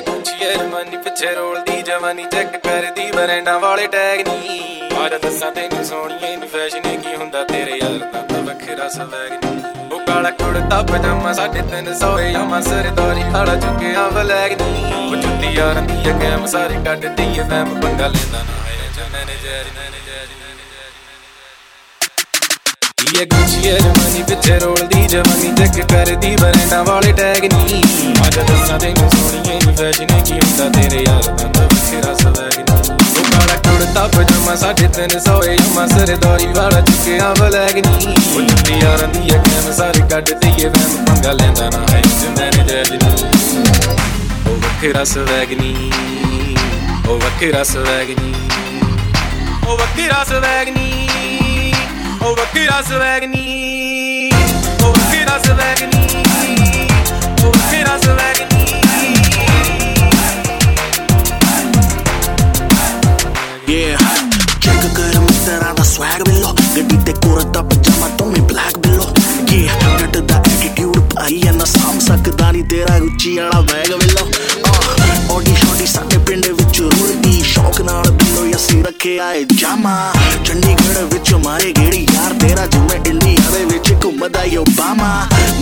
Germany ਪਿੱਛੇ ਰੋਲਦੀ, ਜਵਾਨੀ check ਕਰਦੀ, ਬਰੈਂਡਾਂ ਵਾਲੇ ਟੈਗ ਨਹੀਂ ਆਜਾ ਦੱਸਾਂ ਤੈਨੂੰ ਸੋਹਣੀਏ ਨੀ ਫੈਸ਼ਨ ਕੀ ਹੁੰਦਾ? ਤੇਰੇ ਯਾਰ ਦਾ ਵੱਖਰਾ ਸਵੈਗ ਨਹੀਂ ਉਹ ਕਾਲਾ ਕੁੜਤਾ, ਪਜਾਮਾ ਸਾਡੇ ਤਿੰਨ ਸੌਏ ਸਰਦਾਰੀ ਹਾਲਾ ਚੁੱਕਿਆ ਬਲੈਗ ਨਹੀਂ ਉਹ ਜੁੱਤੀ ਯਾਰਾਂ ਦੀ ਕੈਮ ਸਾਰੇ ਕੱਢਦੀ ਏ ਮੈਂ ਪੰਗਾ ਲੈਂਦਾ ਨਾ ਹੈ ਜਨਨ ਜੈਰੀ ਨਨ ਜੈਰੀ। ਇਹ ਗੁੱਚੀ ਹੈ ਜਵਾਨੀ ਪਿੱਛੇ ਰੋਲਦੀ, ਜਵਾਨੀ ਚੈੱਕ ਕਰਦੀ, ਬਰੈਂਡਾਂ ਵਾਲੇ ਟੈਗ ਨਹੀਂ ਅੱਜ ਦੱਸਾਂ ਤੈਨੂੰ ਸੋਹਣੀਏ ਨੀ ਫੈਸ਼ਨ ਕੀ ਹੁੰਦਾ ਤੇਰੇ ਯਾਰ ਦਾ ਤਾਂ ਵੱਖਰਾ ਸਵੈਗ ਨਹੀਂ ਉਹ ਕਾਲਾ ਕੁੜਤਾ, ਪਜਾਮਾ ਸਾਡੇ ਤਿੰਨ ਸੌਏ, ਜਮਾ ਸਰਦਾਰੀ ਵਾਲਾ ਚੁੱਕਿਆ ਬਲੈਗ ਨਹੀਂ ਉਹ ਜੁੱਤੀ ਯਾਰਾਂ ਦੀ ਆ ਕੈਮ ਸਾਰੇ ਕੱਢਦੀ ਏ ਵੈਮ ਪੰਗਾ ਲੈਂਦਾ ਨਾ ਹੈ ਜਨਨ ਜੈਰੀ ਉਹ ਵੱਖਰਾ ਸਵੈਗ ਨਹੀਂ ਉਹ ਵੱਖਰਾ ਸਵੈਗ ਨਹੀਂ ਉਹ ਵੱਖਰਾ ਸਵੈਗ ਨਹੀਂ ਉਹ ਵੱਖਰਾ ਸਵੈਗ ਨਹੀਂ ਉਹ ਵੱਖਰਾ ਸਵੈਗ ਨਹੀਂ ਉਹ ਵੱਖਰਾ ਸਵੈਗ ਨਹੀਂ Yeah, ਚੈੱਕ ਕਰ ਮਿੱਤਰਾਂ ਦਾ ਸਵੈਗ ਬਿੱਲੋ ਗੱਡੀ ਤੇ ਕੁਰਤਾ ਪਜਾਮਾ ਤੁਮੇ ਬਲੈਕ ਬਿੱਲੋ Yeah, ਜੱਟ ਦਾ ਐਟੀਟਿਊਡ ਭਾਈ ਐ ਨਾ ਸਾਮ ਸਕਦਾ ਨਹੀਂ ਤੇਰਾ ਉੱਚੀ ਵਾਲਾ ਬੈਗ ਅਸੀਂ ਰੱਖਿਆ ਏ ਜਾਮਾ। ਚੰਡੀਗੜ੍ਹ ਵਿੱਚ ਮਾਰੇ ਗੇੜੀ ਯਾਰ ਤੇਰਾ ਜਿਵੇਂ ਇੰਡੀਆ ਦੇ ਵਿੱਚ ਘੁੰਮਦਾ ਓਬਾਮਾ।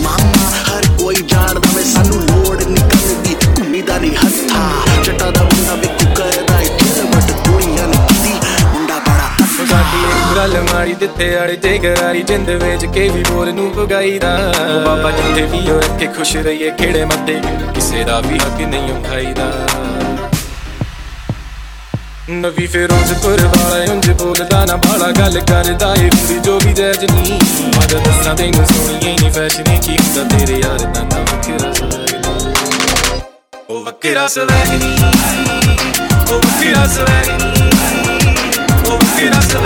ਮਾਮਾ ਹਰ ਕੋਈ ਜਾਣਦਾ ਵੇ ਸਾਨੂੰ ਲੋੜ ਨਿਕਲਦੀ ਘੁੰਮੀਦਾ ਨਹੀਂ ਹੱਥਾ। ਜੱਟਾ ਦਾ ਮੁੰਡਾ ਵੀ ਕੁੱਕਰਦਾ ਏ ਕਿਲ ਬਟ ਕੁੜੀਆਂ ਨੇ ਕੀਤੀ ਮੁੰਡਾ ਬੜਾ ਸਾਡੀ ਗੱਲ ਮਾਰੀ ਦਿੱਤੇ ਵਾਲੀ ਤੇ ਗਰਾਰੀ ਜਿੰਦ ਵੇਚ ਕੇ ਵੀ ਬੋਲ ਨੂੰ ਪੁਗਾਈਦਾ ਬਾਬਾ ਜਿੱਥੇ ਵੀ ਹੋ ਰੱਖੇ ਖੁਸ਼ ਰਹੀਏ ਖੇੜੇ ਮੱਤੇ ਕਿਸੇ ਦਾ ਵੀ ਹੱਕ ਨਹੀਂ ਉਠਾਈਦਾ। ਨਵੀ ਫਿਰੋਜ਼ਪੁਰ ਵਾਲਾ ਉਂਝ ਬੋਲਦਾ ਨਾ ਬਾਲਾ ਗੱਲ ਕਰਦਾ ਏ ਕੁੜੀ ਜੋ ਵੀ ਜੈਜ ਨਹੀਂ ਮਦ ਦੱਸਾਂ ਤੈਨੂੰ ਸੋਹਣੀਏ ਨੀ ਫੈਸ਼ਨ ਕੀ ਹੁੰਦਾ ਤੇਰੇ ਯਾਰ ਦਾ ਤਾਂ ਵੱਖਰਾ ਸਵੈਗ ਉਹ ਵੱਖਰਾ ਸਵੈਗ ਨਹੀਂ ਉਹ ਵੱਖਰਾ ਸਵੈਗ ਨਹੀਂ ਉਹ ਵੱਖਰਾ ਸਵੈਗ